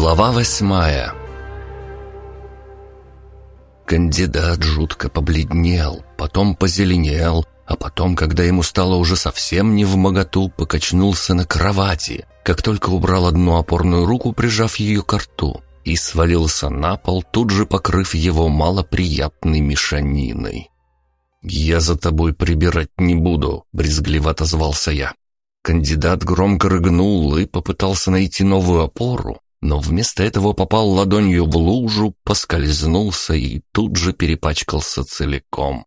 Глава восьмая Кандидат жутко побледнел, потом позеленел, а потом, когда ему стало уже совсем не в моготу, покачнулся на кровати, как только убрал одну опорную руку, прижав ее к рту, и свалился на пол, тут же покрыв его малоприятной мешаниной. «Я за тобой прибирать не буду», — брезгливо отозвался я. Кандидат громко рыгнул и попытался найти новую опору, но вместо этого попал ладонью в лужу, поскользнулся и тут же перепачкался целиком.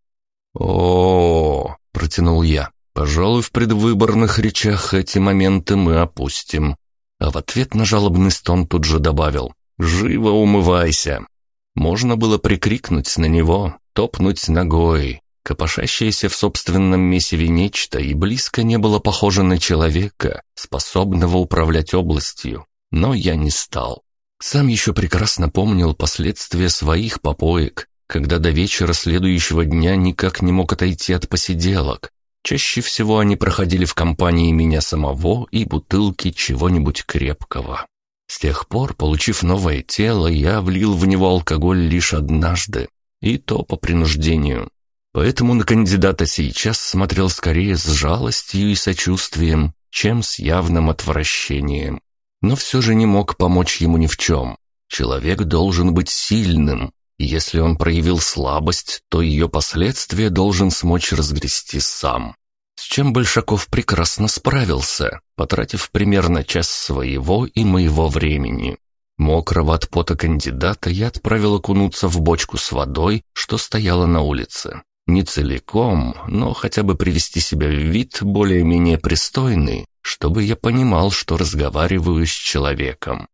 о, протянул я. «Пожалуй, в предвыборных речах эти моменты мы опустим». А в ответ на жалобный стон тут же добавил «Живо умывайся!». Можно было прикрикнуть на него, топнуть ногой. Копошащееся в собственном месиве нечто и близко не было похоже на человека, способного управлять областью но я не стал. Сам еще прекрасно помнил последствия своих попоек, когда до вечера следующего дня никак не мог отойти от посиделок. Чаще всего они проходили в компании меня самого и бутылки чего-нибудь крепкого. С тех пор, получив новое тело, я влил в него алкоголь лишь однажды, и то по принуждению. Поэтому на кандидата сейчас смотрел скорее с жалостью и сочувствием, чем с явным отвращением но все же не мог помочь ему ни в чем. Человек должен быть сильным, и если он проявил слабость, то ее последствия должен смочь разгрести сам. С чем Большаков прекрасно справился, потратив примерно час своего и моего времени. Мокрого от пота кандидата я отправил окунуться в бочку с водой, что стояла на улице. Не целиком, но хотя бы привести себя в вид более-менее пристойный, чтобы я понимал, что разговариваю с человеком.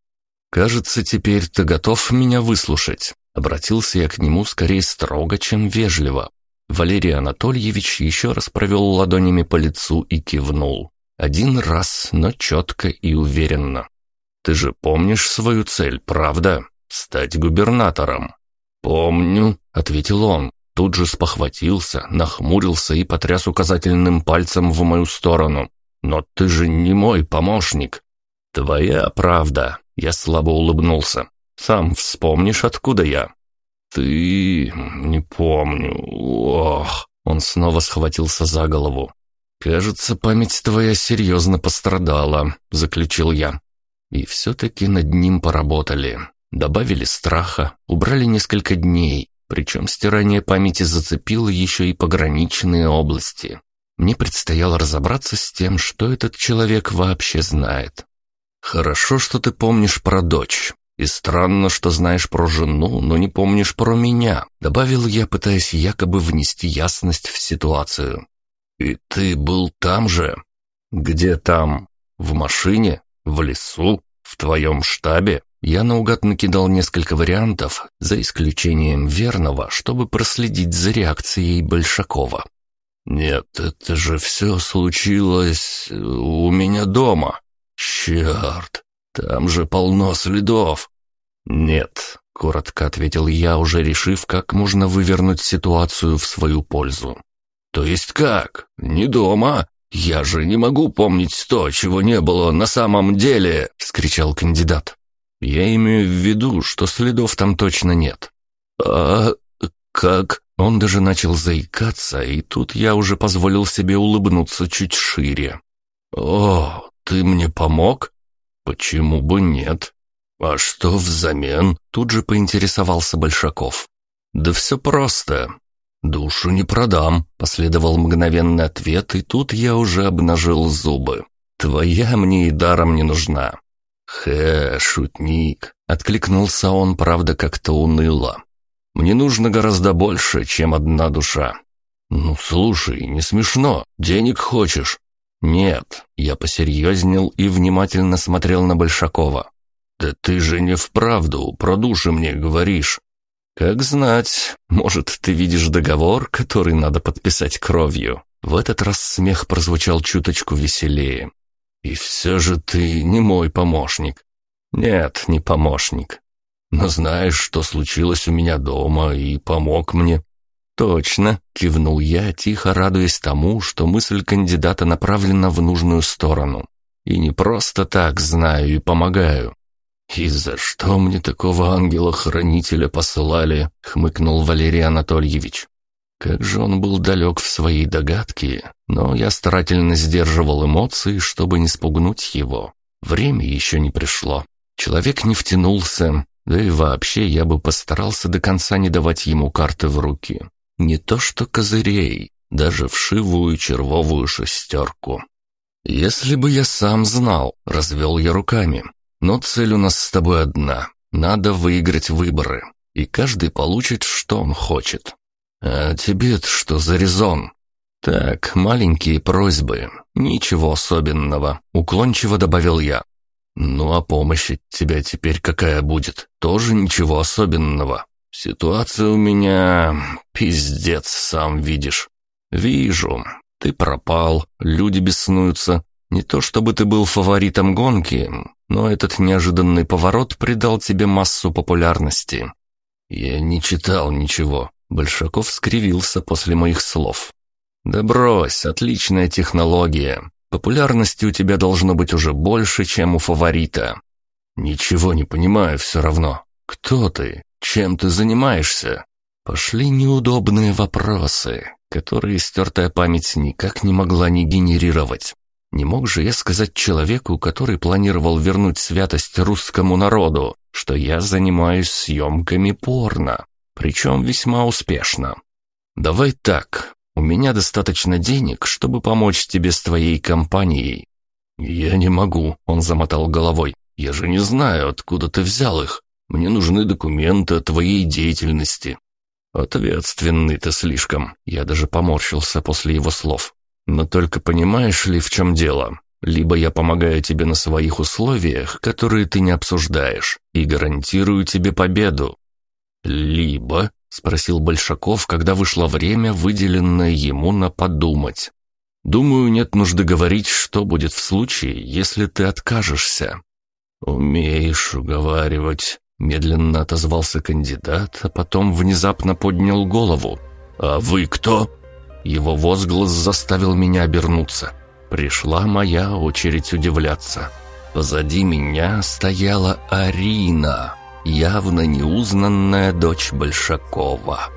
«Кажется, теперь ты готов меня выслушать?» Обратился я к нему скорее строго, чем вежливо. Валерий Анатольевич еще раз провел ладонями по лицу и кивнул. Один раз, но четко и уверенно. «Ты же помнишь свою цель, правда? Стать губернатором?» «Помню», — ответил он. Тут же спохватился, нахмурился и потряс указательным пальцем в мою сторону. «Но ты же не мой помощник». «Твоя правда», — я слабо улыбнулся. «Сам вспомнишь, откуда я?» «Ты... не помню... ох...» Он снова схватился за голову. «Кажется, память твоя серьезно пострадала», — заключил я. И все-таки над ним поработали. Добавили страха, убрали несколько дней, причем стирание памяти зацепило еще и пограничные области. Мне предстояло разобраться с тем, что этот человек вообще знает. «Хорошо, что ты помнишь про дочь. И странно, что знаешь про жену, но не помнишь про меня», добавил я, пытаясь якобы внести ясность в ситуацию. «И ты был там же?» «Где там? В машине? В лесу? В твоем штабе?» Я наугад накидал несколько вариантов, за исключением верного, чтобы проследить за реакцией Большакова. «Нет, это же все случилось у меня дома. Черт, там же полно следов». «Нет», — коротко ответил я, уже решив, как можно вывернуть ситуацию в свою пользу. «То есть как? Не дома? Я же не могу помнить то, чего не было на самом деле!» — вскричал кандидат. «Я имею в виду, что следов там точно нет». «А как?» Он даже начал заикаться, и тут я уже позволил себе улыбнуться чуть шире. «О, ты мне помог?» «Почему бы нет?» «А что взамен?» Тут же поинтересовался Большаков. «Да все просто. Душу не продам», — последовал мгновенный ответ, и тут я уже обнажил зубы. «Твоя мне и даром не нужна». «Хэ, шутник», — откликнулся он, правда, как-то уныло. Мне нужно гораздо больше, чем одна душа. Ну, слушай, не смешно. Денег хочешь? Нет. Я посерьезнел и внимательно смотрел на Большакова. Да ты же не вправду про души мне говоришь. Как знать, может, ты видишь договор, который надо подписать кровью. В этот раз смех прозвучал чуточку веселее. И все же ты не мой помощник. Нет, не помощник. Но знаешь, что случилось у меня дома, и помог мне». «Точно», — кивнул я, тихо радуясь тому, что мысль кандидата направлена в нужную сторону. «И не просто так знаю и помогаю». «И за что мне такого ангела-хранителя посылали?» — хмыкнул Валерий Анатольевич. Как же он был далек в своей догадке, но я старательно сдерживал эмоции, чтобы не спугнуть его. Время еще не пришло. Человек не втянулся, да и вообще я бы постарался до конца не давать ему карты в руки. Не то что козырей, даже вшивую червовую шестерку. «Если бы я сам знал», — развел я руками. «Но цель у нас с тобой одна. Надо выиграть выборы, и каждый получит, что он хочет. «А тебе-то что за резон?» «Так, маленькие просьбы. Ничего особенного», — уклончиво добавил я. «Ну а помощь от тебя теперь какая будет? Тоже ничего особенного. Ситуация у меня... пиздец, сам видишь». «Вижу. Ты пропал, люди беснуются. Не то чтобы ты был фаворитом гонки, но этот неожиданный поворот придал тебе массу популярности». «Я не читал ничего», Большаков скривился после моих слов. «Да брось, отличная технология. Популярности у тебя должно быть уже больше, чем у фаворита». «Ничего не понимаю все равно. Кто ты? Чем ты занимаешься?» Пошли неудобные вопросы, которые стертая память никак не могла не генерировать. Не мог же я сказать человеку, который планировал вернуть святость русскому народу, что я занимаюсь съемками порно причем весьма успешно. Давай так, у меня достаточно денег, чтобы помочь тебе с твоей компанией. Я не могу, он замотал головой. Я же не знаю, откуда ты взял их. Мне нужны документы о твоей деятельности. Ответственный ты слишком. Я даже поморщился после его слов. Но только понимаешь ли, в чем дело? Либо я помогаю тебе на своих условиях, которые ты не обсуждаешь, и гарантирую тебе победу, «Либо?» — спросил Большаков, когда вышло время, выделенное ему на подумать. «Думаю, нет нужды говорить, что будет в случае, если ты откажешься». «Умеешь уговаривать», — медленно отозвался кандидат, а потом внезапно поднял голову. «А вы кто?» Его возглас заставил меня обернуться. Пришла моя очередь удивляться. Позади меня стояла Арина явно неузнанная дочь Большакова.